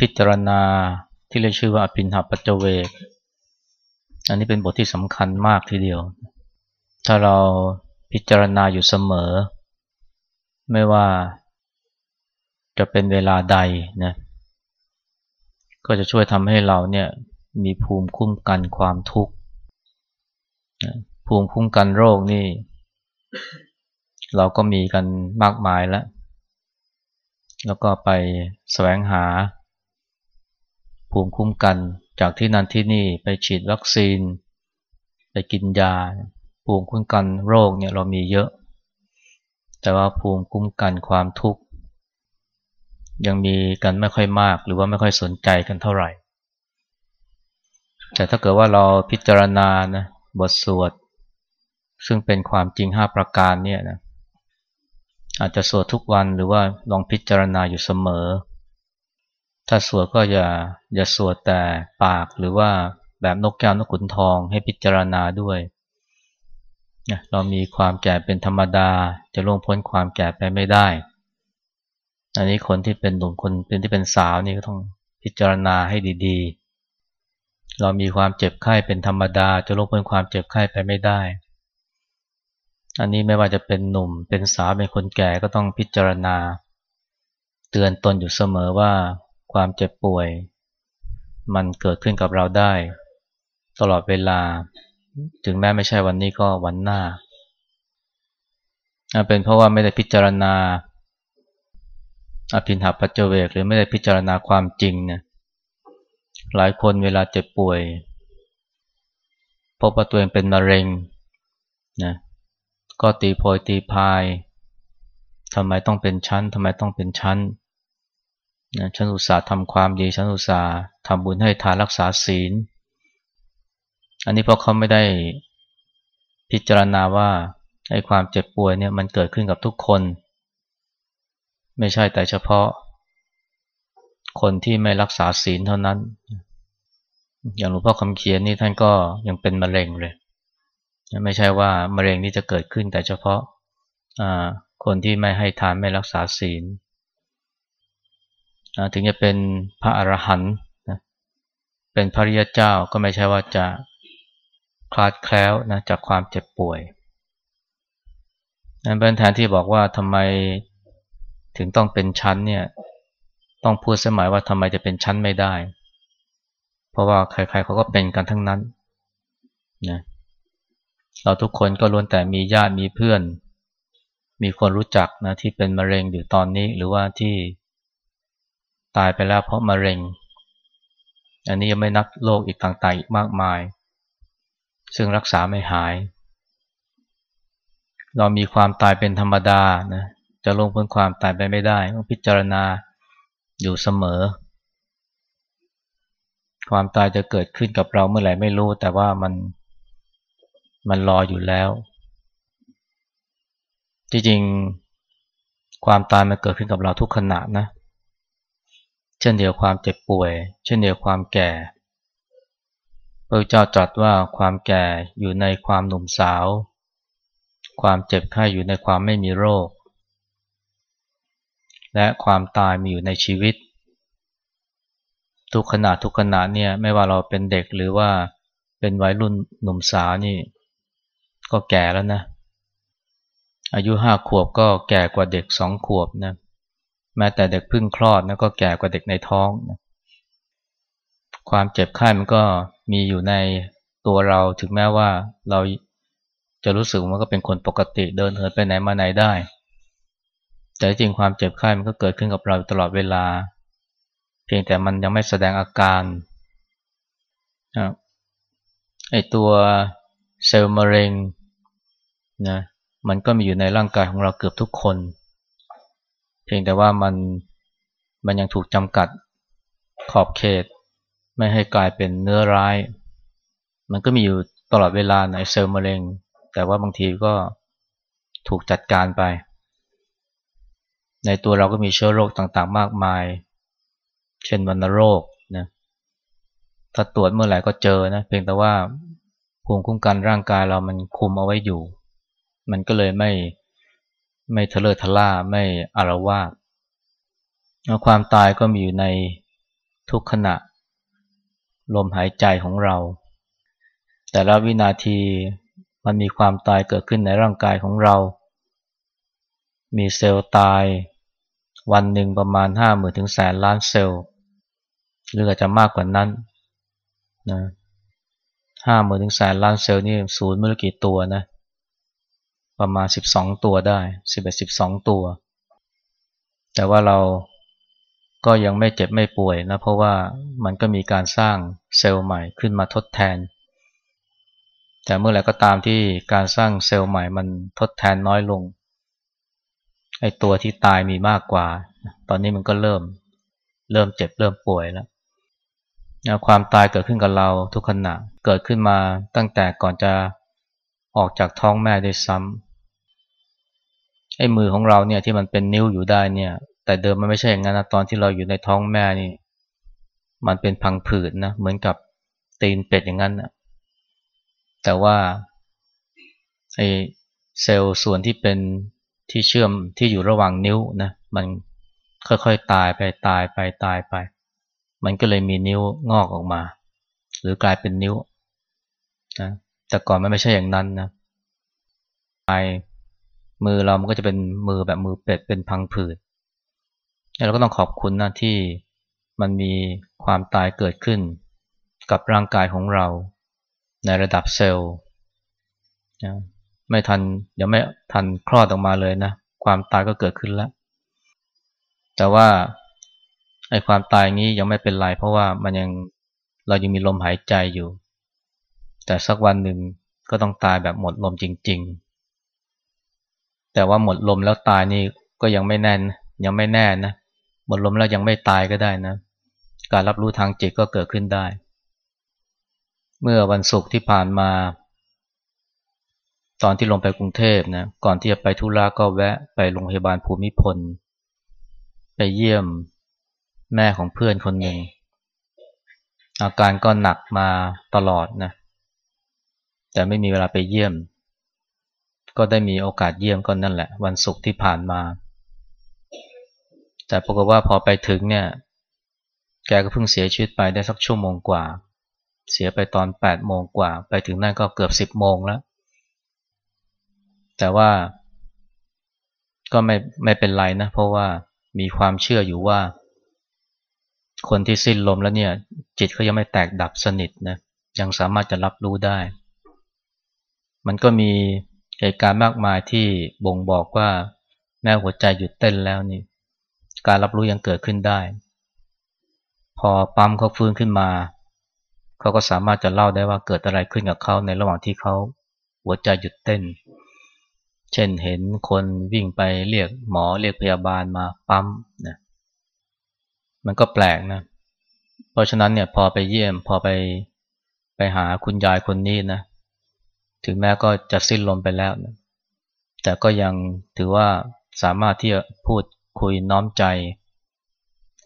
พิจารณาที่เรียกชื่อว่าอภินหปัจเจเวก อันนี้เป็นบทที่สำคัญมากทีเดียว ถ้าเราพิจารณาอยู่เสมอ ไม่ว่าจะเป็นเวลาใดนะก็จะช่วยทำให้เราเนี่ยมีภูมิคุ้มกันความทุกข์ภูมิคุ้มกันโรคนี่ เราก็มีกันมากมายแล้ว แล้วก็ไปแสวงหา ภูมิคุ้มกันจากที่นั่นที่นี่ไปฉีดวัคซีน ไปกินยา ภูมิคุ้มกันโรคเนี่ยเรามีเยอะ แต่ว่าภูมิคุ้มกันความทุกข์ ยังมีกันไม่ค่อยมากหรือว่าไม่ค่อยสนใจกันเท่าไหร่ แต่ถ้าเกิดว่าเราพิจารณานะบทสวด ซึ่งเป็นความจริงห้าประการเนี่ยนะอาจจะสวดทุกวันหรือว่าลองพิจารณาอยู่เสมอ ถ้าสวดก็อย่าอย่าสวดแต่ปากหรือว่าแบบนกแก้วนกขุนทองให้พิจารณาด้วยเรามีความแก่เป็นธรรมดา จะล่วงพ้นความแก่ไปไม่ได้ อันนี้คนที่เป็นหนุ่มคนเป็นที่เป็นสาวนี่ก็ต้องพิจารณาให้ดีๆ เรามีความเจ็บไข้เป็นธรรมดา จะลบเพ้นความเจ็บไข้ไปไม่ได้ อันนี้ไม่ว่าจะเป็นหนุ่มเป็นสาวเป็นคนแก่ก็ต้องพิจารณา เตือนตนอยู่เสมอว่า ความเจ็บป่วย มันเกิดขึ้นกับเราได้ ตลอดเวลา ถึงแม้ไม่ใช่วันนี้ก็วันหน้า เป็นเพราะว่าไม่ได้พิจารณาอภินหาปัจเจเวกหรือไม่ได้พิจารณาความจริงเนี่ยหลายคนเวลาเจ็บป่วยพบว่าตัวเองเป็นมะเร็งนะก็ตีโพยตีพายทำไมต้องเป็นชั้นทำไมต้องเป็นชั้นนะฉันอุตส่าห์ทำความดีฉันอุตส่าห์ทำบุญให้ทานรักษาศีล อันนี้เพราะเขาไม่ได้พิจารณาว่าไอ้ความเจ็บป่วยเนี่ยมันเกิดขึ้นกับทุกคน ไม่ใช่แต่เฉพาะ คนที่ไม่รักษาศีลเท่านั้น อย่างหลวงพ่อคำเขียนนี่ท่านก็ยังเป็นมะเร็งเลย ไม่ใช่ว่ามะเร็งนี่จะเกิดขึ้นแต่เฉพาะคนที่ไม่ให้ทานไม่รักษาศีล ถึงจะเป็นพระอรหันต์เป็นพระริยเจ้าก็ไม่ใช่ว่าจะคลาดแคล้วนะจากความเจ็บป่วยนั่นเป็นแทนที่บอกว่าทำไมถึงต้องเป็นชั้นเนี่ยต้องพูดสมัยว่าทำไมจะเป็นชั้นไม่ได้ เพราะว่าใครๆเขาก็เป็นกันทั้งนั้นนะเราทุกคนก็ล้วนแต่มีญาติมีเพื่อน มีคนรู้จักนะที่เป็นมะเร็งอยู่ตอนนี้หรือว่าที่ ตายไปแล้วเพราะมะเร็ง อันนี้ยังไม่นับโรคอีกต่างๆอีกมากมาย ซึ่งรักษาไม่หาย เรามีความตายเป็นธรรมดานะจะลงพ้นความตายไปไม่ได้ต้องพิจารณาอยู่เสมอ ความตายจะเกิดขึ้นกับเราเมื่อไหร่ไม่รู้ แต่ว่ามันมันรออยู่แล้วจริงๆความตายมันเกิดขึ้นกับเราทุกขณะนะ เช่นเดียวความเจ็บป่วย เช่นเดียวความแก่ พระเจ้าตรัสว่าความแก่อยู่ในความหนุ่มสาว ความเจ็บไข้อยู่ในความไม่มีโรค และความตายมีอยู่ในชีวิต ทุกขณะทุกขณะเนี่ยไม่ว่าเราเป็นเด็กหรือว่าเป็นวัยรุ่นหนุ่มสาวนี่ก็แก่แล้วนะ อายุห้าขวบก็แก่กว่าเด็กสองขวบนะ แม้แต่เด็กพึ่งคลอดนะก็แก่กว่าเด็กในท้องนะความเจ็บไข้มันก็มีอยู่ในตัวเราถึงแม้ว่าเราจะรู้สึกว่าก็เป็นคนปกติเดินเหินไปไหนมาไหนได้ แต่จริงความเจ็บไข้มันก็เกิดขึ้นกับเราตลอดเวลา เพียงแต่มันยังไม่แสดงอาการไอตัวเซลล์มะเร็งนะมันก็มีอยู่ในร่างกายของเราเกือบทุกคน เพียงแต่ว่ามันมันยังถูกจำกัดขอบเขต ไม่ให้กลายเป็นเนื้อร้าย มันก็มีอยู่ตลอดเวลาในเซลล์มะเร็ง แต่ว่าบางทีก็ถูกจัดการไป ในตัวเราก็มีเชื้อโรคต่างๆ มากมาย เช่นวัณโรคนะถ้าตรวจเมื่อไหร่ก็เจอนะเพียงแต่ว่าภูมิคุ้มกันร่างกายเรามันคุมเอาไว้อยู่ มันก็เลยไม่ ไม่ทะเลทะล่าไม่อารวาสความตายก็มีอยู่ในทุกขณะ ลมหายใจของเรา แต่ละวินาทีมันมีความตายเกิดขึ้นในร่างกายของเรา มีเซลล์ตาย วันหนึ่งประมาณห้าหมื่นถึงแสนล้านเซลล์หรืออาจจะมากกว่านั้นนะห้าหมื่นถึงแสนล้านเซลล์นี่ศูนย์ไม่รู้กี่ตัวนะ ประมาณสิบสองตัวได้สิบเอ็ดสิบสองตัว แต่ว่าเราก็ยังไม่เจ็บไม่ป่วยนะเพราะว่ามันก็มีการสร้างเซลล์ใหม่ขึ้นมาทดแทน แต่เมื่อไหร่ก็ตามที่การสร้างเซลล์ใหม่มันทดแทนน้อยลงไอ้ตัวที่ตายมีมากกว่า ตอนนี้มันก็เริ่ม เริ่มเจ็บเริ่มป่วยแล้วความตายเกิดขึ้นกับเราทุกขณะ เกิดขึ้นมาตั้งแต่ก่อนจะออกจากท้องแม่ด้วยซ้ำ ไอ้มือของเราเนี่ยที่มันเป็นนิ้วอยู่ได้เนี่ย แต่เดิมมันไม่ใช่อย่างนั้นนะตอนที่เราอยู่ในท้องแม่นี่ มันเป็นพังผืดนะเหมือนกับตีนเป็ดอย่างนั้นนะแต่ว่าไอ้เซลล์ส่วนที่เป็นที่เชื่อมที่อยู่ระหว่างนิ้วนะมันค่อยๆตายไปตายไปตายไป มันก็เลยมีนิ้วงอกออกมา หรือกลายเป็นนิ้วนะแต่ก่อนมันไม่ใช่อย่างนั้นนะไป มือเรามันก็จะเป็นมือแบบมือเป็ดเป็นพังผืดเราก็ต้องขอบคุณนะที่มันมีความตายเกิดขึ้น กับร่างกายของเราในระดับเซลล์นะไม่ทันยังไม่ทันคลอดออกมาเลยนะ ความตายก็เกิดขึ้นแล้ว แต่ว่าไอ้ความตายนี้ยังไม่เป็นไร เพราะว่ามันยังเรายังมีลมหายใจอยู่ แต่สักวันหนึ่งก็ต้องตายแบบหมดลมจริง ๆ แต่ว่าหมดลมแล้วตายนี่ก็ยังไม่แน่นยังไม่แน่นะหมดลมแล้วยังไม่ตายก็ได้นะ การรับรู้ทางจิตก็เกิดขึ้นได้ เมื่อวันศุกร์ที่ผ่านมา ตอนที่ลงไปกรุงเทพนะก่อนที่จะไปทุราก็แวะไปโรงพยาบาลภูมิพล ไปเยี่ยมแม่ของเพื่อนคนหนึ่งอาการก็หนักมาตลอดนะ แต่ไม่มีเวลาไปเยี่ยม ก็ได้มีโอกาสเยี่ยมก็นั่นแหละ วันศุกร์ที่ผ่านมา แต่ปรากฏว่าพอไปถึงเนี่ย แกก็เพิ่งเสียชีวิตไปได้สักชั่วโมงกว่า เสียไปตอนแปดโมงกว่า ไปถึงนั่นก็เกือบสิบโมงแล้ว แต่ว่าก็ไม่ไม่เป็นไรนะ เพราะว่ามีความเชื่ออยู่ว่า คนที่สิ้นลมแล้วเนี่ย จิตเขายังไม่แตกดับสนิทนะยังสามารถจะรับรู้ได้ มันก็มี เหตุการณ์มากมายที่บ่งบอกว่าแม้หัวใจหยุดเต้นแล้วนี่ การรับรู้ยังเกิดขึ้นได้ พอปั๊มเขาฟื้นขึ้นมา เขาก็สามารถจะเล่าได้ว่าเกิดอะไรขึ้นกับเขาในระหว่างที่เขาหัวใจหยุดเต้น เช่นเห็นคนวิ่งไปเรียกหมอเรียกพยาบาลมาปั๊มนะมันก็แปลกนะ เพราะฉะนั้นเนี่ยพอไปเยี่ยมพอไปไปหาคุณยายคนนี้นะ ถึงแม้ก็จะสิ้นลมไปแล้วนะแต่ก็ยังถือว่าสามารถที่จะพูดคุยน้อมใจ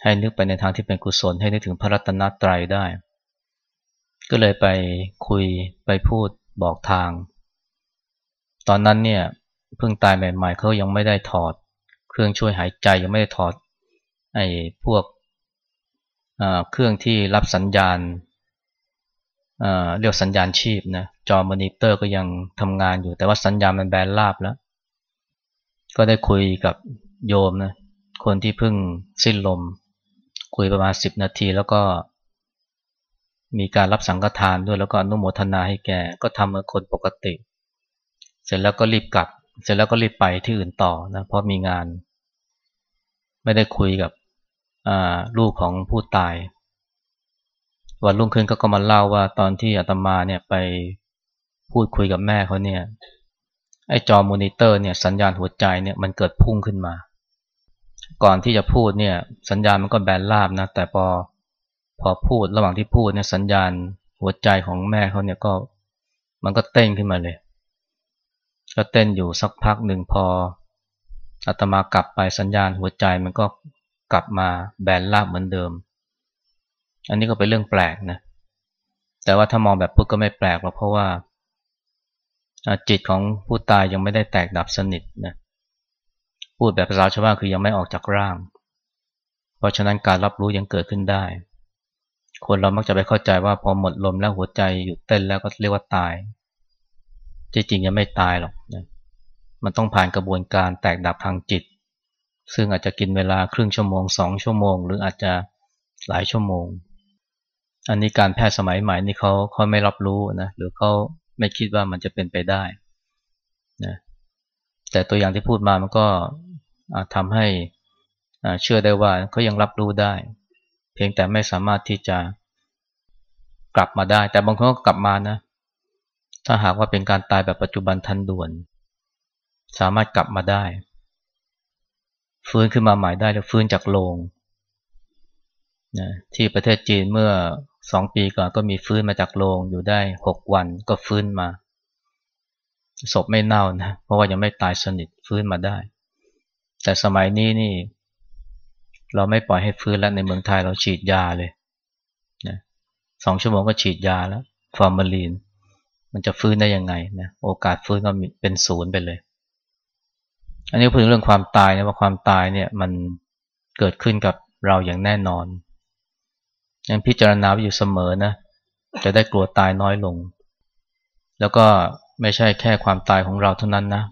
ให้นึกไปในทางที่เป็นกุศล ให้นึกถึงพระรัตนตรัยได้ ก็เลยไปคุยไปพูดบอกทาง ตอนนั้นเนี่ยเพิ่งตายใหม่ๆเขายังไม่ได้ถอด เครื่องช่วยหายใจยังไม่ได้ถอดไอ้พวกเครื่องที่รับสัญญาณ เรียกสัญญาณชีพนะจอมอนิเตอร์ก็ยังทำงานอยู่ แต่ว่าสัญญาณมันแบนราบแล้ว ก็ได้คุยกับโยมนะคนที่เพิ่งสิ้นลม คุยประมาณสิบนาทีแล้วก็ มีการรับสังฆทานด้วยแล้วก็อนุโมทนาให้แกก็ทำเหมือนคนปกติ เสร็จแล้วก็รีบกลับ เสร็จแล้วก็รีบไปที่อื่นต่อนะเพราะมีงาน ไม่ได้คุยกับลูกของผู้ตาย วันรุ่งขึ้นก็ก็มาเล่าว่าตอนที่อาตมาเนี่ยไปพูดคุยกับแม่เขาเนี่ยไอ้จอมอนิเตอร์เนี่ยสัญญาณหัวใจเนี่ยมันเกิดพุ่งขึ้นมา ก่อนที่จะพูดเนี่ยสัญญาณมันก็แบนราบนะแต่พอพอพูดระหว่างที่พูดเนี่ยสัญญาณหัวใจของแม่เขาเนี่ยก็มันก็เต้นขึ้นมาเลย ก็เต้นอยู่สักพักหนึ่งพออาตมากลับไปสัญญาณหัวใจมันก็กลับมาแบนราบเหมือนเดิม อันนี้ก็เป็นเรื่องแปลกนะ แต่ว่าถ้ามองแบบพุทธก็ไม่แปลกหรอกเพราะว่าจิตของผู้ตายยังไม่ได้แตกดับสนิทนะ พูดแบบภาษาชาวบ้านคือยังไม่ออกจากร่าง เพราะฉะนั้นการรับรู้ยังเกิดขึ้นได้ คนเรามักจะไปเข้าใจว่าพอหมดลมแล้วหัวใจหยุดเต้นแล้วก็เรียกว่าตาย ที่จริงยังไม่ตายหรอกนะ มันต้องผ่านกระบวนการแตกดับทางจิต ซึ่งอาจจะกินเวลาครึ่งชั่วโมงสองชั่วโมง หรืออาจจะหลายชั่วโมง อันนี้การแพทย์สมัยใหม่นี่เขาเขาไม่รับรู้นะหรือเขาไม่คิดว่ามันจะเป็นไปได้นะแต่ตัวอย่างที่พูดมามันก็ทำให้เชื่อได้ว่าเขายังรับรู้ได้ เพียงแต่ไม่สามารถที่จะกลับมาได้ แต่บางคนก็กลับมานะ ถ้าหากว่าเป็นการตายแบบปัจจุบันทันด่วน สามารถกลับมาได้ ฟื้นขึ้นมาใหม่ได้แล้วฟื้นจากโลงนะที่ประเทศจีนเมื่อ สองปีก่อนก็มีฟื้นมาจากโลงอยู่ได้หกวันก็ฟื้นมา ศพไม่เน่านะ เพราะว่ายังไม่ตายสนิทฟื้นมาได้ แต่สมัยนี้นี่ เราไม่ปล่อยให้ฟื้นแล้วในเมืองไทยเราฉีดยาเลยนะสองชั่วโมงก็ฉีดยาแล้วฟอร์มาลีน มันจะฟื้นได้ยังไงนะโอกาสฟื้นก็เป็นศูนย์ไปเลย อันนี้พูดถึงเรื่องความตายนะว่าความตายเนี่ยมันเกิดขึ้นกับเราอย่างแน่นอน ยังพิจารณาอยู่เสมอนะจะได้กลัวตายน้อยลง แล้วก็ไม่ใช่แค่ความตายของเราเท่านั้นนะ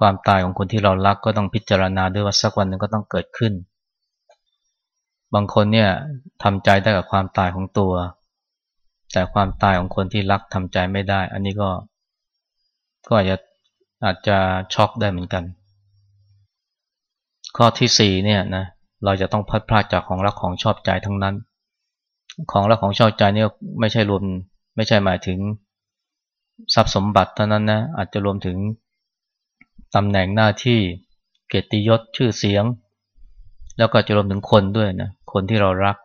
ความตายของคนที่เรารักก็ต้องพิจารณาด้วยว่าสักวันหนึ่งก็ต้องเกิดขึ้น บางคนเนี่ยทำใจได้กับความตายของตัว แต่ความตายของคนที่รักทำใจไม่ได้ อันนี้ก็ ก็อาจจะอาจจะช็อกได้เหมือนกัน ข้อที่สี่เนี่ยนะเราจะต้องพัดพลาดจากของรักของชอบใจทั้งนั้น ของรักของชอบใจนี่ไม่ใช่รวมไม่ใช่หมายถึงทรัพย์สมบัติเท่านั้นนะอาจจะรวมถึงตำแหน่งหน้าที่เกียรติยศชื่อเสียง แล้วก็จะรวมถึงคนด้วยนะคนที่เรารัก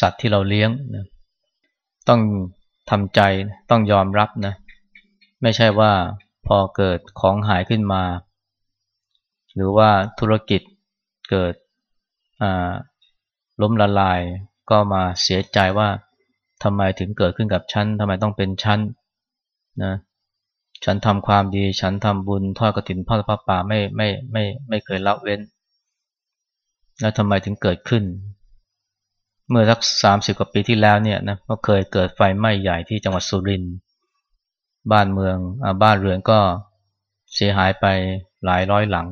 สัตว์ที่เราเลี้ยงนะต้องทำใจต้องยอมรับนะไม่ใช่ว่าพอเกิดของหายขึ้นมา หรือว่าธุรกิจเกิดล้มละลาย ก็มาเสียใจว่าทำไมถึงเกิดขึ้นกับฉันทำไมต้องเป็นฉันนะฉันทำความดีฉันทำบุญทอดกระถินพ่อพระป่าไม่ไม่ไม่ไม่เคยละเว้น แล้วทำไมถึงเกิดขึ้น เมื่อสักสามสิบกว่าปีที่แล้วเนี่ยนะก็เคยเกิดไฟไหม้ใหญ่ที่จังหวัดสุรินทร์บ้านเมืองอบ้านเรือนก็เสียหายไปหลายร้อยหลัง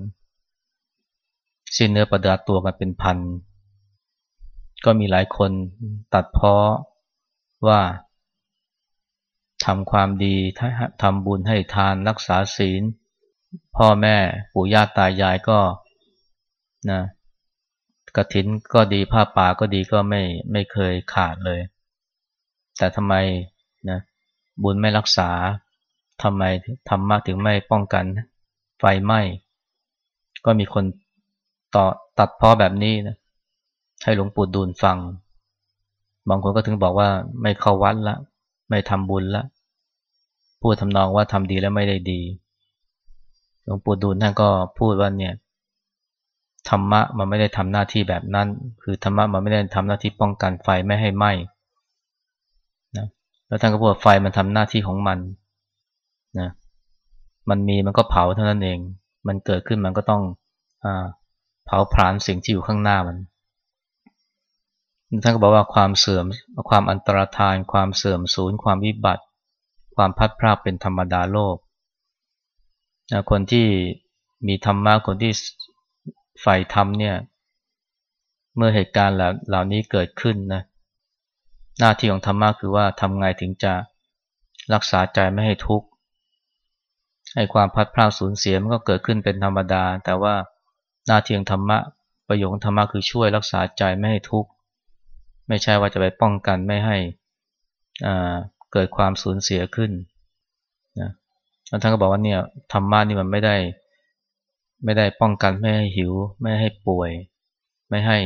สิ้นเนื้อประดาตัวกันเป็นพัน ก็มีหลายคนตัดเพาะว่าทำความดีทำบุญให้ทานรักษาศีล พ่อแม่ปู่ย่าตายายก็นะกระถินก็ดีผ้าป่าก็ดีก็ไม่ไม่เคยขาดเลย แต่ทำไมนะบุญไม่รักษาทำไมธรรมะถึงไม่ป้องกันไฟไหม้ก็มีคนต่อตัดพ่อแบบนี้นะ ให้หลวงปู่ดูลฟัง บางคนก็ถึงบอกว่าไม่เข้าวัดละ ไม่ทำบุญละ พูดทำนองว่าทำดีแล้วไม่ได้ดี หลวงปู่ดูลท่านก็พูดว่าเนี่ยธรรมะมันไม่ได้ทำหน้าที่แบบนั้น คือธรรมะมันไม่ได้ทำหน้าที่ป้องกันไฟไม่ให้ไหม้นะแล้วท่านก็บอกไฟมันทำหน้าที่ของมันนะมันมีมันก็เผาเท่านั้นเอง มันเกิดขึ้นมันก็ต้องอเผาผลาญสิ่งที่อยู่ข้างหน้ามัน ท่านก็บอกว่าความเสื่อมความอันตรธาน ความเสื่อมสูญความวิบัติ ความพัดพรากเป็นธรรมดาโลกนะคนที่มีธรรมะคนที่ใฝ่ธรรมเนี่ยเมื่อเหตุการณ์เหล่านี้เกิดขึ้นนะหน้าที่ของธรรมะคือว่าทำไงถึงจะรักษาใจไม่ให้ทุกข์ให้ความพัดพลาดสูญเสียมันก็เกิดขึ้นเป็นธรรมดา แต่ว่าหน้าที่ของธรรมะประโยชน์ของธรรมะคือช่วยรักษาใจไม่ให้ทุกข์ ไม่ใช่ว่าจะไปป้องกันไม่ให้เกิดความสูญเสียขึ้นนะท่านก็บอกว่าเนี่ยธรรมะนี่มันไม่ได้ ไม่ได้ป้องกันไม่ให้หิว ไม่ให้ป่วย ไม่ให้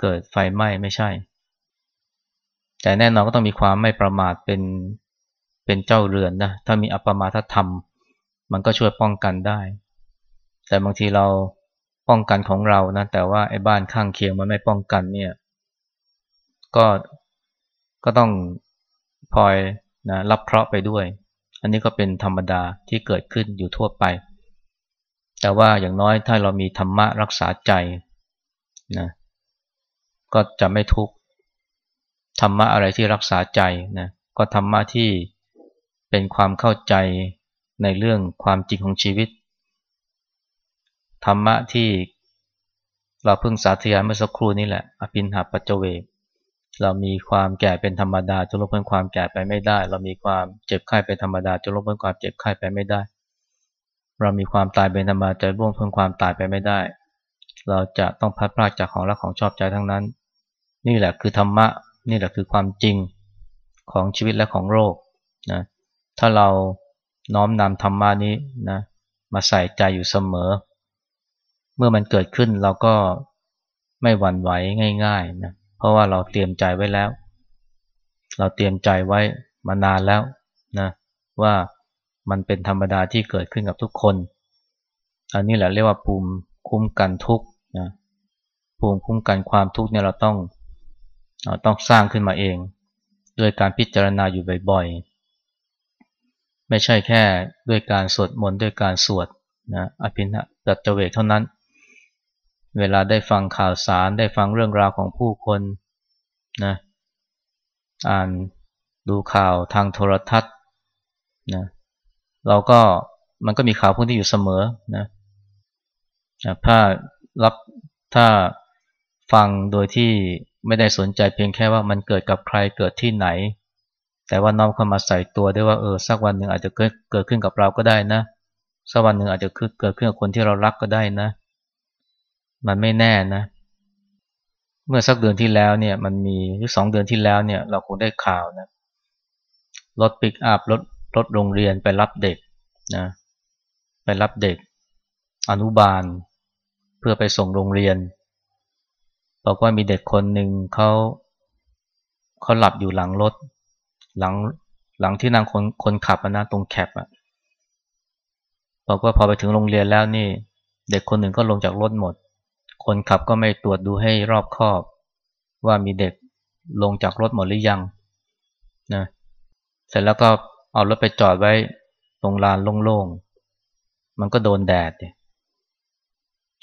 เกิดไฟไหม้ไม่ใช่ แต่แน่นอนก็ต้องมีความไม่ประมาทเป็นเป็นเจ้าเรือนนะถ้ามีอัปมาทธรรม มันก็ช่วยป้องกันได้ แต่บางทีเราป้องกันของเรานะแต่ว่าไอ้บ้านข้างเคียงมันไม่ป้องกันเนี่ย ก็ก็ต้องพลอยนะรับเคราะห์ไปด้วย อันนี้ก็เป็นธรรมดาที่เกิดขึ้นอยู่ทั่วไป แต่ว่าอย่างน้อยถ้าเรามีธรรมะรักษาใจนะก็จะไม่ทุกข์ธรรมะอะไรที่รักษาใจนะก็ธรรมะที่เป็นความเข้าใจในเรื่องความจริงของชีวิต ธรรมะที่เราเพิ่งสาธยายเมื่อสักครู่นี้แหละ อภินหาปัจเจเวก เรามีความแก่เป็นธรรมดาจะลบเพิ่มความแก่ไปไม่ได้ เรามีความเจ็บไข้เป็นธรรมดาจะลบเพิ่มความเจ็บไข้ไปไม่ได้ เรามีความตายเป็นธรรมดาจะร่วมเพิ่มความตายไปไม่ได้ เราจะต้องพัดพลาดจากของรักของชอบใจทั้งนั้น นี่แหละคือธรรมะ นี่แหละคือความจริงของชีวิตและของโลกนะถ้าเราน้อมนำธรรมะนี้นะมาใส่ใจอยู่เสมอ เมื่อมันเกิดขึ้นเราก็ไม่หวั่นไหวง่ายๆนะ เพราะว่าเราเตรียมใจไว้แล้ว เราเตรียมใจไว้มานานแล้วนะว่ามันเป็นธรรมดาที่เกิดขึ้นกับทุกคน อันนี้แหละเรียกว่าภูมิคุ้มกันทุกนะภูมิคุ้มกันความทุกเนี่ยเราต้องเราต้องสร้างขึ้นมาเอง ด้วยการพิจารณาอยู่บ่อยๆ ไม่ใช่แค่ด้วยการสวดมนต์ด้วยการสวดนะอภินัตจเวกเท่านั้น เวลาได้ฟังข่าวสารได้ฟังเรื่องราวของผู้คนนะอ่านดูข่าวทางโทรทัศน์นะเราก็มันก็มีข่าวพวกนี้อยู่เสมอนะถ้ารับถ้าฟังโดยที่ไม่ได้สนใจเพียงแค่ว่ามันเกิดกับใครเกิดที่ไหน แต่ว่าน้อมเข้ามาใส่ตัวได้ว่าเออสักวันหนึ่งอาจจะเกิดเกิดขึ้นกับเราก็ได้นะสักวันหนึ่งอาจจะเกิดขึ้นกับคนที่เรารักก็ได้นะ มันไม่แน่นะ เมื่อสักเดือนที่แล้วเนี่ยมันมีหรือสองเดือนที่แล้วเนี่ยเราคงได้ข่าวนะรถปิกอัพรถรถโรงเรียนไปรับเด็กนะไปรับเด็ก อนุบาล เพื่อไปส่งโรงเรียนบอกว่ามีเด็กคนหนึ่งเขาเขาหลับอยู่หลังรถ หลังหลังที่นั่งคนคนขับนะตรงแคปอะบอกว่าพอไปถึงโรงเรียนแล้วนี่ เด็กคนหนึ่งก็ลงจากรถหมด คนขับก็ไม่ตรวจดูให้รอบคอบ ว่ามีเด็กลงจากรถหมดหรือยังนะเสร็จแล้วก็เอารถไปจอดไว้ตรงลานโล่งๆ มันก็โดนแดด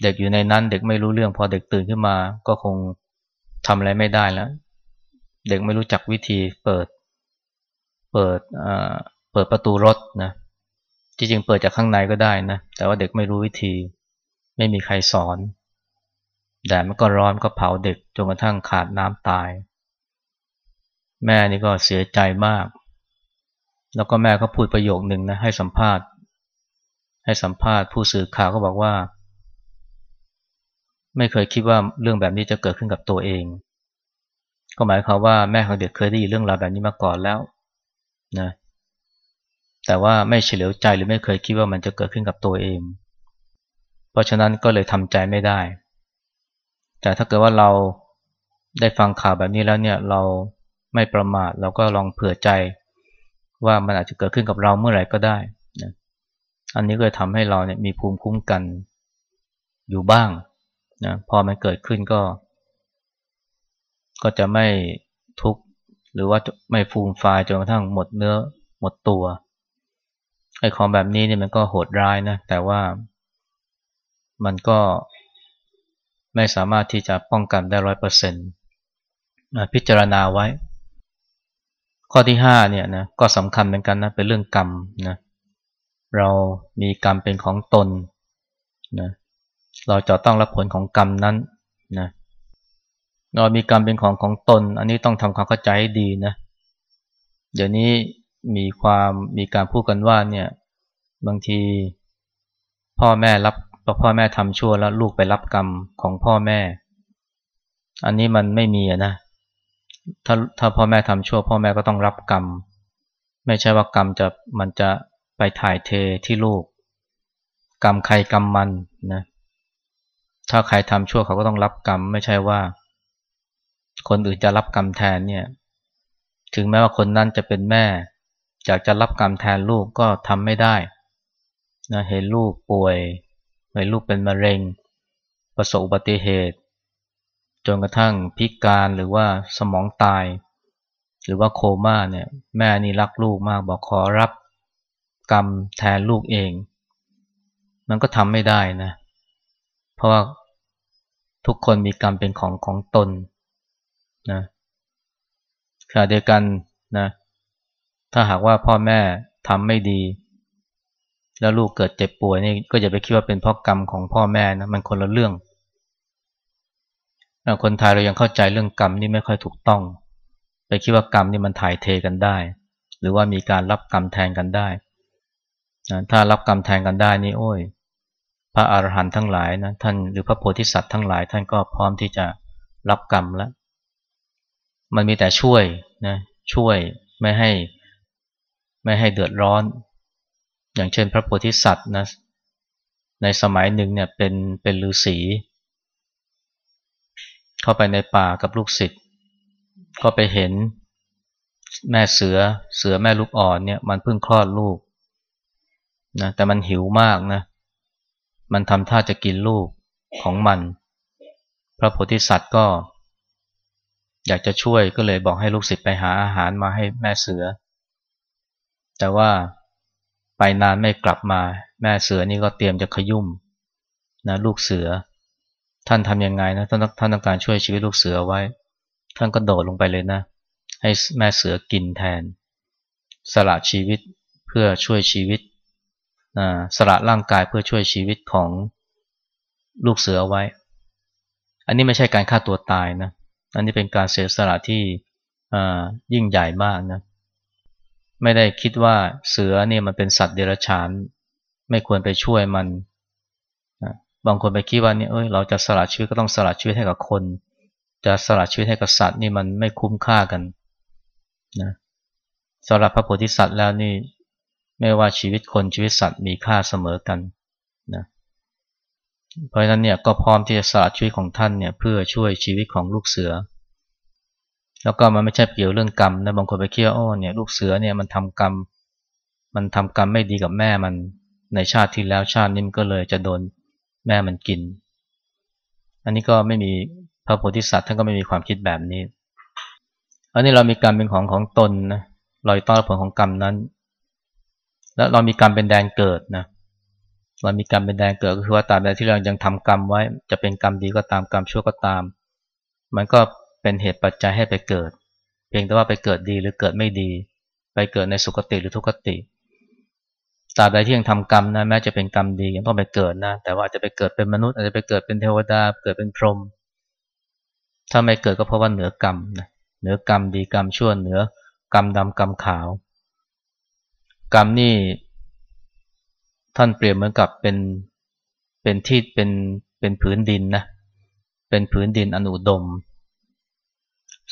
เด็กอยู่ในนั้นเด็กไม่รู้เรื่อง พอเด็กตื่นขึ้นมาก็คงทำอะไรไม่ได้แล้ว เด็กไม่รู้จักวิธีเปิด เปิดเปิดประตูรถนะจริงๆเปิดจากข้างในก็ได้นะ แต่ว่าเด็กไม่รู้วิธี ไม่มีใครสอน แดดมันก็ร้อนก็เผาเด็กจนกระทั่งขาดน้ำตาย แม่นี่ก็เสียใจมาก แล้วก็แม่ก็พูดประโยคหนึ่งนะให้สัมภาษณ์ ให้สัมภาษณ์ผู้สื่อข่าวก็บอกว่า ไม่เคยคิดว่าเรื่องแบบนี้จะเกิดขึ้นกับตัวเอง ก็หมายความว่าแม่ของเด็กเคยได้ยินเรื่องราวแบบนี้มาก่อนแล้วนะแต่ว่าไม่เฉลียวใจหรือไม่เคยคิดว่ามันจะเกิดขึ้นกับตัวเอง เพราะฉะนั้นก็เลยทำใจไม่ได้ แต่ถ้าเกิดว่าเราได้ฟังข่าวแบบนี้แล้วเนี่ยเราไม่ประมาทเราก็ลองเผื่อใจว่ามันอาจจะเกิดขึ้นกับเราเมื่อไหร่ก็ได้นะอันนี้ก็ทำให้เราเนี่ยมีภูมิคุ้มกันอยู่บ้างนะพอมันเกิดขึ้นก็ ก็จะไม่ทุกข์หรือว่าไม่ฟูมฟายจนกระทั่งหมดเนื้อหมดตัวไอ้ของแบบนี้เนี่ยมันก็โหดร้ายนะแต่ว่ามันก็ ไม่สามารถที่จะป้องกันได้ร้อยเปอร์เซ็นต์พิจารณาไว้ ข้อที่ห้าเนี่ยนะก็สำคัญเหมือนกันนะเป็นเรื่องกรรมนะเรามีกรรมเป็นของตนนะเราจะต้องรับผลของกรรมนั้นนะเรามีกรรมเป็นของของตน อันนี้ต้องทำความเข้าใจให้ดีนะเดี๋ยวนี้มีความมีการพูดกันว่าเนี่ยบางทีพ่อแม่รับ พอพ่อแม่ทำชั่วแล้วลูกไปรับกรรมของพ่อแม่ อันนี้มันไม่มีนะ ถ้าถ้าพ่อแม่ทำชั่ว พ่อแม่ก็ต้องรับกรรม ไม่ใช่ว่ากรรมจะมันจะไปถ่ายเทที่ลูก กรรมใครกรรมมันนะ ถ้าใครทำชั่วเขาก็ต้องรับกรรม ไม่ใช่ว่า คนอื่นจะรับกรรมแทนเนี่ย ถึงแม้ว่าคนนั้นจะเป็นแม่อยากจะรับกรรมแทนลูกก็ทำไม่ได้นะเห็นลูกป่วย ให้ลูกเป็นมะเร็ง ประสบอุบัติเหตุ จนกระทั่งพิการหรือว่าสมองตาย หรือว่าโคม่าเนี่ยแม่นี่รักลูกมากบอกขอรับกรรมแทนลูกเอง มันก็ทำไม่ได้นะ เพราะว่าทุกคนมีกรรมเป็นของของตนนะขณะเดียวกันนะถ้าหากว่าพ่อแม่ทำไม่ดี แล้วลูกเกิดเจ็บป่วยนี่ก็อย่าไปคิดว่าเป็นเพราะกรรมของพ่อแม่นะมันคนละเรื่อง คนไทยเรายังเข้าใจเรื่องกรรมนี่ไม่ค่อยถูกต้อง ไปคิดว่ากรรมนี่มันถ่ายเทกันได้ หรือว่ามีการรับกรรมแทนกันได้นะถ้ารับกรรมแทนกันได้นี่โอ้ย พระอรหันต์ทั้งหลายนะท่านหรือพระโพธิสัตว์ทั้งหลาย ท่านก็พร้อมที่จะรับกรรมแล้ว มันมีแต่ช่วยนะช่วยไม่ให้ไม่ให้เดือดร้อน อย่างเช่นพระโพธิสัตว์นะในสมัยหนึ่งเนี่ยเป็นเป็นฤาษีเข้าไปในป่ากับลูกศิษย์ก็ไปเห็นแม่เสือเสือแม่ลูกอ่อนเนี่ยมันเพิ่งคลอดลูกนะแต่มันหิวมากนะมันทำท่าจะกินลูกของมัน พระโพธิสัตว์ก็ อยากจะช่วยก็เลยบอกให้ลูกศิษย์ไปหาอาหารมาให้แม่เสือ แต่ว่า ไปนานไม่กลับมา แม่เสือนี่ก็เตรียมจะขยุ่มนะลูกเสือ ท่านทำยังไงนะท่านท่านต้องการช่วยชีวิตลูกเสือไว้ ท่านก็โดดลงไปเลยนะ ให้แม่เสือกินแทน สละชีวิตเพื่อช่วยชีวิตสละร่างกายเพื่อช่วยชีวิตของลูกเสือไว้ อันนี้ไม่ใช่การฆ่าตัวตายนะ อันนี้เป็นการเสียสละที่ยิ่งใหญ่มากนะ ไม่ได้คิดว่าเสือเนี่ยมันเป็นสัตว์เดรัจฉาน ไม่ควรไปช่วยมันบางคนไปคิดว่าเนี่ยเอ้ยเราจะสละชีวิตก็ต้องสละชีวิตให้กับคน จะสละชีวิตให้กับสัตว์นี่มันไม่คุ้มค่ากันนะสำหรับพระโพธิสัตว์แล้วนี่ไม่ว่าชีวิตคนชีวิตสัตว์มีค่าเสมอกันนะเพราะฉะนั้นเนี่ยก็พร้อมที่จะสละชีวิตของท่านเนี่ยเพื่อช่วยชีวิตของลูกเสือ แล้วก็มันไม่ใช่เกี่ยวเรื่องกรรมนะบางคนไปเคิดว่าโอ้เนี่ยลูกเสือเนี่ยมันทำกรรม มันทำกรรมไม่ดีกับแม่มันในชาติที่แล้วชาตินี้มันก็เลยจะโดนแม่มันกิน อันนี้ก็ไม่มีพระโพธิสัตว์ท่านก็ไม่มีความคิดแบบนี้ อันนี้เรามีกรรมเป็นของของตนนะลอยต้อนผลของกรรมนั้น แล้วเรามีกรรมเป็นแดนเกิดนะเรามีกรรมเป็นแดนเกิดก็คือว่าตามใดที่เรายังทำกรรมไว้ จะเป็นกรรมดีก็ตามกรรมชั่วก็ตาม มันก็ เป็นเหตุปัจจัยให้ไปเกิด เพียงแต่ว่าไปเกิดดีหรือเกิดไม่ดี ไปเกิดในสุคติหรือทุกติตราบใดที่ยังทำกรรมนะแม้จะเป็นกรรมดียังต้องไปเกิดนะ แต่ว่าจะไปเกิดเป็นมนุษย์อาจจะไปเกิดเป็นเทวดา เกิดเป็นพรหมถ้าไม่เกิดก็เพราะว่าเหนือกรรมนะเหนือกรรมดีกรรมชั่วเหนือกรรมดำกรรมขาว กรรมนี่ท่านเปรียบเหมือนกับเป็นเป็นที่เป็นเป็นผืนดินนะเป็นผืนดินอนุดม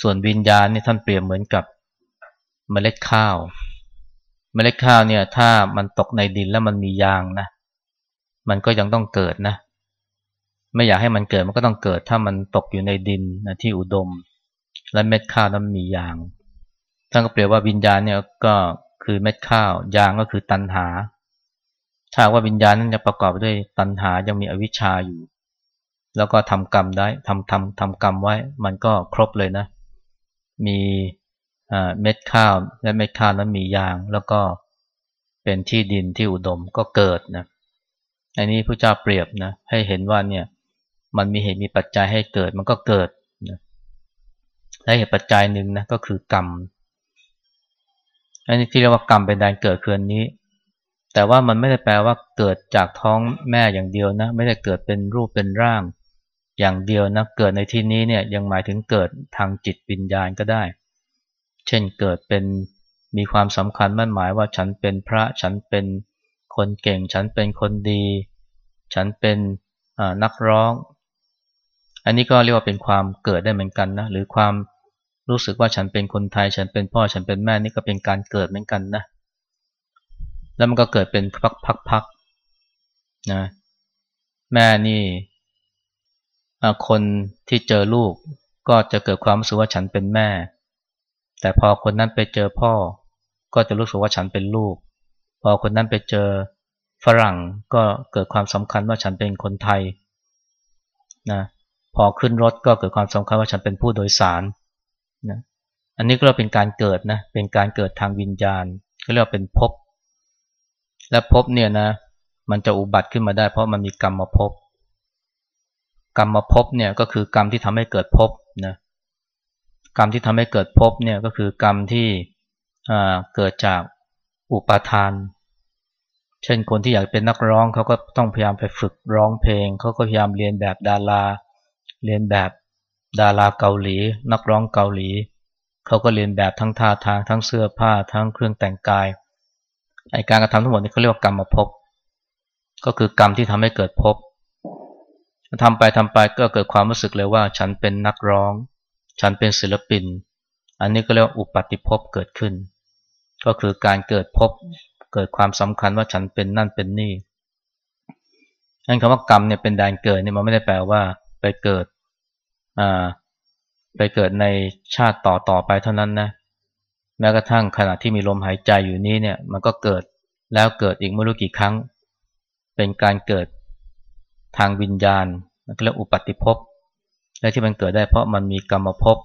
ส่วนวิญญาณนี่ท่านเปรียบเหมือนกับเมล็ดข้าว เมล็ดข้าวเนี่ยถ้ามันตกในดินแล้วมันมียางนะ มันก็ยังต้องเกิดนะ ไม่อยากให้มันเกิดมันก็ต้องเกิด ถ้ามันตกอยู่ในดินนะที่อุดม และเม็ดข้าวนั้นมียาง ท่านก็เปรียบว่าวิญญาณเนี่ยก็คือเม็ดข้าว ยางก็คือตันหา ถ้าว่าวิญญาณนั้นจะประกอบด้วยตันหายังมีอวิชชาอยู่ แล้วก็ทำกรรมได้ทำทำทำกรรมไว้ มันก็ครบเลยนะ มีเม็ดข้าว และเม็ดข้าวนั้นมียาง แล้วก็เป็นที่ดินที่อุดมก็เกิดนะอันนี้พระเจ้าเปรียบนะให้เห็นว่าเนี่ยมันมีเหตุมีปัจจัยให้เกิดมันก็เกิดนะและเหตุปัจจัยหนึ่งนะก็คือกรรมอันนี้ที่เรียกว่ากรรมเป็นแดนเกิดคืออันนี้ แต่ว่ามันไม่ได้แปลว่าเกิดจากท้องแม่อย่างเดียวนะ ไม่ได้เกิดเป็นรูปเป็นร่าง อย่างเดียวนะเกิดในที่นี้เนี่ยยังหมายถึงเกิดทางจิตวิญญาณก็ได้ เช่นเกิดเป็นมีความสำคัญมั่นหมายว่าฉันเป็นพระฉันเป็นคนเก่ง ฉันเป็นคนดี ฉันเป็นนักร้อง อันนี้ก็เรียกว่าเป็นความเกิดได้เหมือนกันนะหรือความรู้สึกว่าฉันเป็นคนไทย ฉันเป็นพ่อฉันเป็นแม่นี่ก็เป็นการเกิดเหมือนกันนะแล้วมันก็เกิดเป็นพักๆนะแม่นี่ คนที่เจอลูกก็จะเกิดความรู้สึกว่าฉันเป็นแม่ แต่พอคนนั้นไปเจอพ่อ ก็จะรู้สึกว่าฉันเป็นลูก พอคนนั้นไปเจอฝรั่งก็เกิดความสำคัญว่าฉันเป็นคนไทยนะพอขึ้นรถก็เกิดความสำคัญว่าฉันเป็นผู้โดยสารนะอันนี้ก็เรียกเป็นการเกิดนะเป็นการเกิดทางวิญญาณก็เรียกว่าเป็นภพและภพเนี่ยนะมันจะอุบัติขึ้นมาได้เพราะมันมีกรรมมาภพ กรรมมาภพเนี่ยก็คือกรรมที่ทำให้เกิดภพนะกรรมที่ทำให้เกิดภพเนี่ยก็คือกรรมที่เกิดจากอุปาทาน เช่นคนที่อยากเป็นนักร้องเขาก็ต้องพยายามไปฝึกร้องเพลงเขาก็พยายามเรียนแบบดาราเรียนแบบดาราเกาหลี นักร้องเกาหลีเขาก็เรียนแบบทั้งท่าทางทั้งเสื้อผ้าทั้งเครื่องแต่งกายไอการกระทำทั้งหมดนี้เขาเรียกว่ากรรมภพบก็คือกรรมที่ทำให้เกิดภพ ทำไปทำไปก็เกิดความรู้สึกเลยว่า ฉันเป็นนักร้อง ฉันเป็นศิลปิน อันนี้ก็เรียกว่าอุปาติภพเกิดขึ้น ก็คือการเกิดภพเกิดความสำคัญว่าฉันเป็นนั่นเป็นนี่นั่นคำว่ากรรมเนี่ยเป็นแดนเกิดเนี่ยมันไม่ได้แปลว่า ไปเกิดอ่าไปเกิดในชาติต่อต่อไปเท่านั้นนะแม้กระทั่งขณะที่มีลมหายใจอยู่นี้เนี่ย มันก็เกิดแล้วเกิดอีกไม่รู้กี่ครั้ง เป็นการเกิด ทางวิญญาณเรียกอุปัติภพและที่มันเกิดได้เพราะมันมีกรรมภพ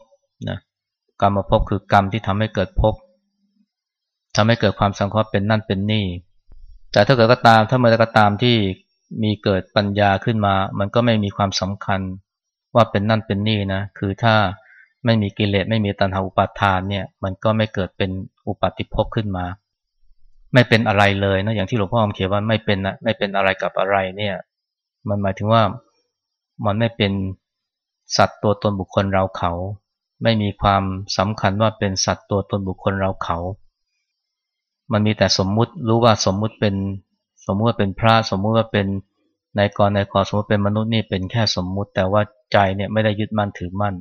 นะกรรมภพคือกรรมที่ทำให้เกิดภพทำให้เกิดความสังเคราะห์เป็นนั่นเป็นนี่ แต่ถ้าเกิดก็ตามถ้าเมื่อก็ตามที่มีเกิดปัญญาขึ้นมา มันก็ไม่มีความสำคัญว่าเป็นนั่นเป็นนี่นะคือถ้าไม่มีกิเลสไม่มีตัณหาอุปาทานเนี่ยมันก็ไม่เกิดเป็นอุปาติภพขึ้นมา ไม่เป็นอะไรเลยนะอย่างที่หลวงพ่อเขียนว่าไม่เป็นไม่เป็นอะไรกับอะไรเนี่ย มันหมายถึงว่ามันไม่เป็นสัตว์ตัวตนบุคคลเราเขา ไม่มีความสำคัญว่าเป็นสัตว์ตัวตนบุคคลเราเขา มันมีแต่สมมุติรู้ว่าสมมุติเป็นสมมุติว่าเป็นพระสมมุติว่าเป็นนายกรนายขอสมมติเป็นมนุษย์นี่เป็นแค่สมมุติ แต่ว่าใจเนี่ยไม่ได้ยึดมั่นถือมั่น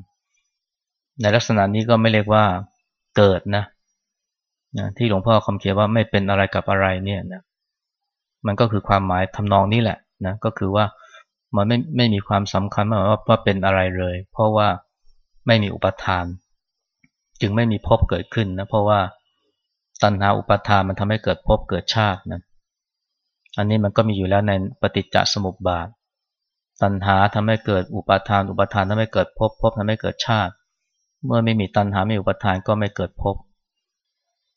ในลักษณะนี้ก็ไม่เรียกว่าเกิดนะนะที่หลวงพ่อคำเขียนว่าไม่เป็นอะไรกับอะไรเนี่ยนะมันก็คือความหมายทำนองนี้แหละ นะก็คือว่ามันไม่ไม่มีความสำคัญว่าว่าเป็นอะไรเลย เพราะว่าไม่มีอุปทาน จึงไม่มีภพเกิดขึ้นนะเพราะว่าตัณหาอุปทานมันทำให้เกิดภพเกิดชาตินะอันนี้มันก็มีอยู่แล้วในปฏิจจสมุปบาท ตัณหาทำให้เกิดอุปทาน อุปทานทำให้เกิดภพภพทำให้เกิดชาติ เมื่อไม่มีตัณหาไม่อุปทานก็ไม่เกิดภพ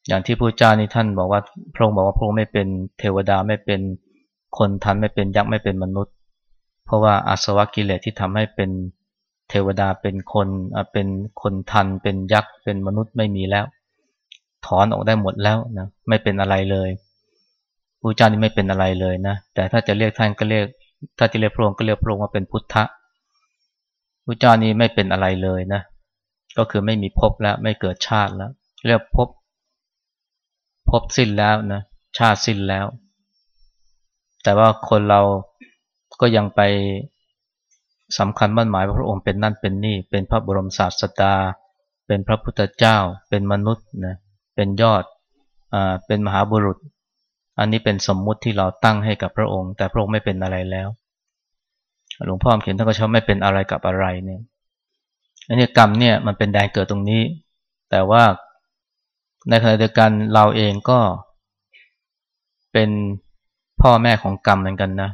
อย่างที่พระเจ้านี่ท่านบอกว่าพระองค์บอกว่าพระองค์ไม่เป็นเทวดาไม่เป็น คนทันไม่เป็นยักษ์ไม่เป็นมนุษย์ เพราะว่าอาสวะกิเลสที่ทำให้เป็นเทวดาเป็นคนเป็นคนทันเป็นยักษ์เป็นมนุษย์ไม่มีแล้ว ถอนออกได้หมดแล้วนะไม่เป็นอะไรเลยพระเจ้านี่ไม่เป็นอะไรเลยนะแต่ถ้าจะเรียกท่านก็เรียก ถ้าจะเรียกพระองค์ก็เรียกพระองค์ว่าเป็นพุทธะพระเจ้านี่ไม่เป็นอะไรเลยนะก็คือไม่มีภพแล้วไม่เกิดชาติแล้ว เรียกภพภพสิ้นแล้วนะชาติสิ้นแล้ว แต่ว่าคนเราก็ยังไปสำคัญมั่นหมายว่าพระองค์เป็นนั่นเป็นนี่ เป็นพระบรมศาสดา เป็นพระพุทธเจ้า เป็นมนุษย์นะเป็นยอดอ่าเป็นมหาบุรุษ อันนี้เป็นสมมุติที่เราตั้งให้กับพระองค์ แต่พระองค์ไม่เป็นอะไรแล้วหลวงพ่อเขียนท่านก็ชอบไม่เป็นอะไรกับอะไรเนี่ยอันนี้กรรมเนี่ยมันเป็นแดนเกิดตรงนี้ แต่ว่าในขณะเดียวกันเราเองก็เป็น พ่อแม่ของกรรมเหมือนกันนะ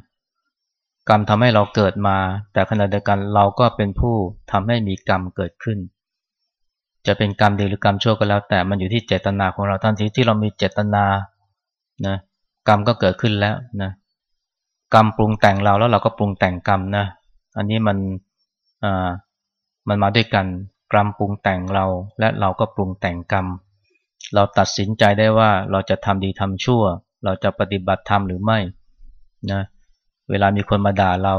กรรมทำให้เราเกิดมา แต่ขณะเดียวกันเราก็เป็นผู้ทำให้มีกรรมเกิดขึ้น จะเป็นกรรมดีหรือกรรมชั่วก็แล้ว แต่มันอยู่ที่เจตนาของเราทันทีที่เรามีเจตนานะกรรมก็เกิดขึ้นแล้วนะกรรมปรุงแต่งเราแล้วเราก็ปรุงแต่งกรรมนะอันนี้มันอ่ามันมาด้วยกันกรรมปรุงแต่งเราและเราก็ปรุงแต่งกรรม เราตัดสินใจได้ว่าเราจะทำดีทำชั่ว เราจะปฏิบัติธรรมหรือไม่นะเวลามีคนมาด่าเรา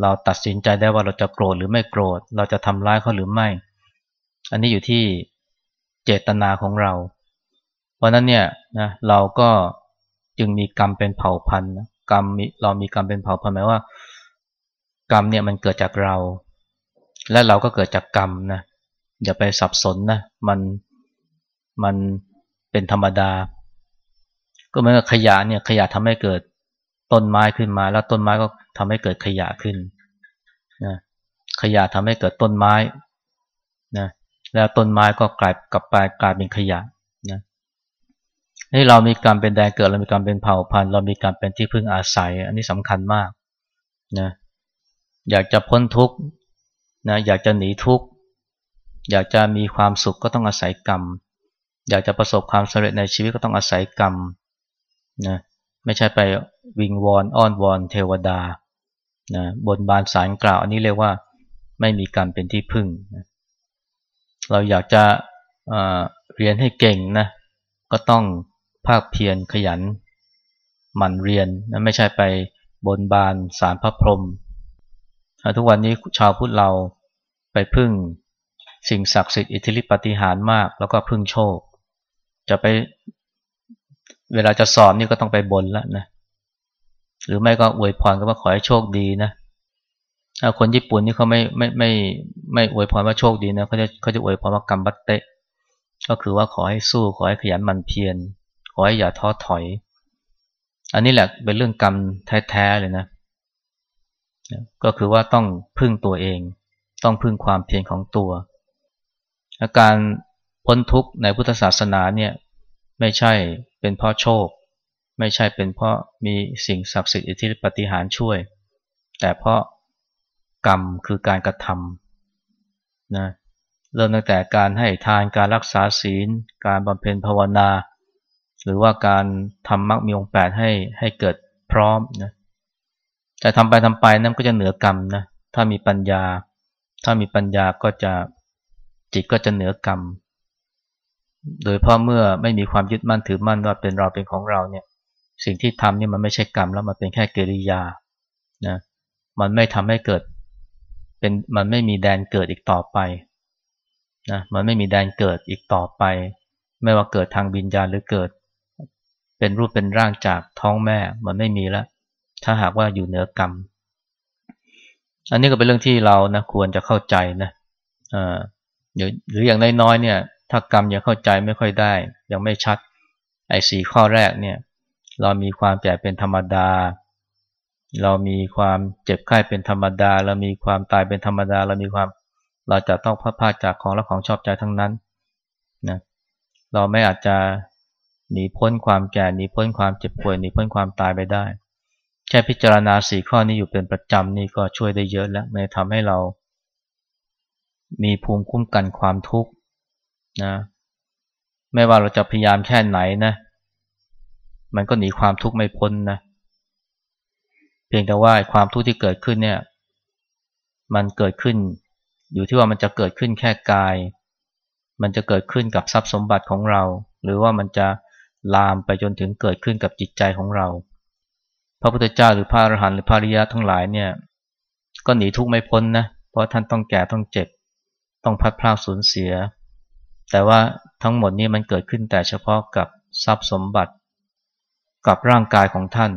เราตัดสินใจได้ว่าเราจะโกรธหรือไม่โกรธ เราจะทำร้ายเขาหรือไม่ อันนี้อยู่ที่เจตนาของเรา เพราะนั้นเนี่ยนะเราก็จึงมีกรรมเป็นเผ่าพันธุ์กรรมเรามีกรรมเป็นเผ่าพันธุ์หมายว่า กรรมเนี่ยมันเกิดจากเรา และเราก็เกิดจากกรรมนะอย่าไปสับสนนะมันมันเป็นธรรมดา ก็เหมือนกับขยะเนี่ยขยะทำให้เกิดต้นไม้ขึ้นมา แล้วต้นไม้ก็ทำให้เกิดขยะขึ้นนะขยะทำให้เกิดต้นไม้นะแล้วต้นไม้ก็กลายกลับไปกลายเป็นขยะนะนี่เรามีกรรมเป็นแดนเกิดเรามีกรรมเป็นเผ่าพันธุ์เรามีกรรมเป็นที่พึ่งอาศัย อันนี้สำคัญมากนะอยากจะพ้นทุกข์นะอยากจะหนีทุกข์อยากจะมีความสุขก็ต้องอาศัยกรรม อยากจะประสบความสำเร็จในชีวิตก็ต้องอาศัยกรรม นะไม่ใช่ไปวิงวอนอ้อนวอนเทวดานะบนบานสารกล่าว อันนี้เรียกว่าไม่มีกรรมเป็นที่พึ่งนะเราอยากจะเรียนให้เก่งนะก็ต้องภาคเพียรขยันหมั่นเรียนนะไม่ใช่ไปบนบานสารพระพรหมทุกวันนี้ชาวพุทธเราไปพึ่งสิ่งศักดิ์สิทธิ์อิทธิฤทธิปฏิหารมาก แล้วก็พึ่งโชค จะไป เวลาจะสอบนี่ก็ต้องไปบนแล้วนะหรือไม่ก็อวยพรก็ว่าขอให้โชคดีนะคนญี่ปุ่นนี่เขาไม่ไม่ไม่ไม่อวยพรว่าโชคดีนะเขาจะเขาจะอวยพรว่ากรรมบัตเตะก็คือว่าขอให้สู้ขอให้ขยันหมั่นเพียรขอให้อย่าท้อถอย อันนี้แหละเป็นเรื่องกรรมแท้ๆเลยนะก็คือว่าต้องพึ่งตัวเอง ต้องพึ่งความเพียรของตัว อาการพ้นทุกข์ในพุทธศาสนาเนี่ย ไม่ใช่เป็นเพราะโชค ไม่ใช่เป็นเพราะมีสิ่งศักดิ์สิทธิ์อิทธิปฏิหารช่วย แต่เพราะกรรมคือการกระทำนะเริ่มตั้งแต่การให้ทานการรักษาศีล การบำเพ็ญภาวนา หรือว่าการทำมรรคมีองค์แปดให้ให้เกิดพร้อมนะแต่ทำไปทำไปนั่นก็จะเหนือกรรมนะถ้ามีปัญญา ถ้ามีปัญญาก็จะจิตก็จะเหนือกรรม โดยเพราะเมื่อไม่มีความยึดมั่นถือมั่นว่าเป็นเราเป็นของเราเนี่ย สิ่งที่ทำนี่มันไม่ใช่กรรมแล้วมันเป็นแค่กิริยานะมันไม่ทำให้เกิดเป็นมันไม่มีแดนเกิดอีกต่อไปนะมันไม่มีแดนเกิดอีกต่อไป ไม่ว่าเกิดทางบิญญาหรือเกิด เป็นรูปเป็นร่างจากท้องแม่ มันไม่มีแล้ว ถ้าหากว่าอยู่เหนือกรรม อันนี้ก็เป็นเรื่องที่เรานะควรจะเข้าใจนะอ่าหรืออย่างน้อยๆเนี่ย ถ้ากรรมยังเข้าใจไม่ค่อยได้ ยังไม่ชัด ไอ้สี่ข้อแรกเนี่ย เรามีความแก่เป็นธรรมดา เรามีความเจ็บไข้เป็นธรรมดา เรามีความตายเป็นธรรมดา เรามีความเราจะต้องพัดพาจากของและของชอบใจทั้งนั้นนะเราไม่อาจจะหนีพ้นความแก่หนีพ้นความเจ็บป่วยหนีพ้นความตายไปได้ แค่พิจารณาสี่ข้อนี้อยู่เป็นประจำนี่ก็ช่วยได้เยอะแล้วมันทำให้เรา มีภูมิคุ้มกันความทุกข์ นะไม่ว่าเราจะพยายามแค่ไหนนะ มันก็หนีความทุกข์ไม่พ้นนะเพียงแต่ว่าความทุกข์ที่เกิดขึ้นเนี่ย มันเกิดขึ้น อยู่ที่ว่ามันจะเกิดขึ้นแค่กาย มันจะเกิดขึ้นกับทรัพย์สมบัติของเรา หรือว่ามันจะลามไปจนถึงเกิดขึ้นกับจิตใจของเรา พระพุทธเจ้าหรือพระอรหันต์หรือพระริยะทั้งหลายเนี่ย ก็หนีทุกข์ไม่พ้นนะ เพราะท่านต้องแก่ต้องเจ็บ ต้องพัดพลาดสูญเสีย ว่าทั้งหมดนี้มันเกิดขึ้นแต่เฉพาะกับทรัพย์สมบัติ กับร่างกายของท่าน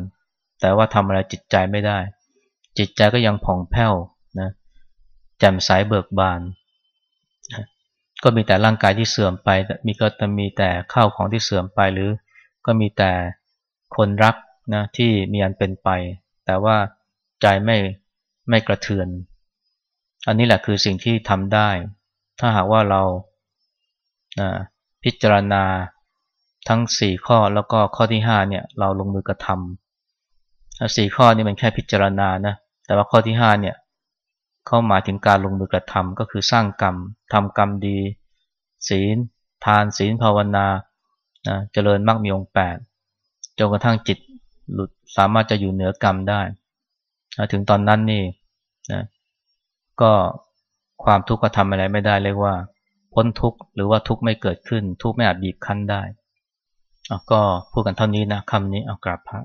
แต่ว่าทำอะไรจิตใจไม่ได้ จิตใจก็ยังผ่องแผ้วนะแจ่มใสเบิกบาน ก็มีแต่ร่างกายที่เสื่อมไป มีก็จะมีแต่ข้าวของที่เสื่อมไปหรือ ก็มีแต่คนรักนะที่มีอันเป็นไป แต่ว่าใจไม่ไม่กระเทือน อันนี้แหละคือสิ่งที่ทำได้ ถ้าหากว่าเรา พิจารณาทั้ง 4 ข้อแล้วก็ข้อที่5เนี่ยเราลงมือกระทำสี่ข้อนี่มันแค่พิจารณานะแต่ว่าข้อที่5เนี่ยเข้ามาถึงการลงมือกระทำก็คือสร้างกรรมทำกรรมดี ศีล ทานศีลภาวนานะเจริญมากมีองค์แปดจนกระทั่งจิตหลุดสามารถจะอยู่เหนือกรรมได้ถึงตอนนั้นนี่นะก็ความทุกข์ก็ทำอะไรไม่ได้เรียกว่า พ้นทุกข์หรือว่าทุกข์ไม่เกิดขึ้น ทุกข์ไม่อาจบีบคั้นได้ก็พูดกันเท่านี้นะคำนี้เอากราบพระ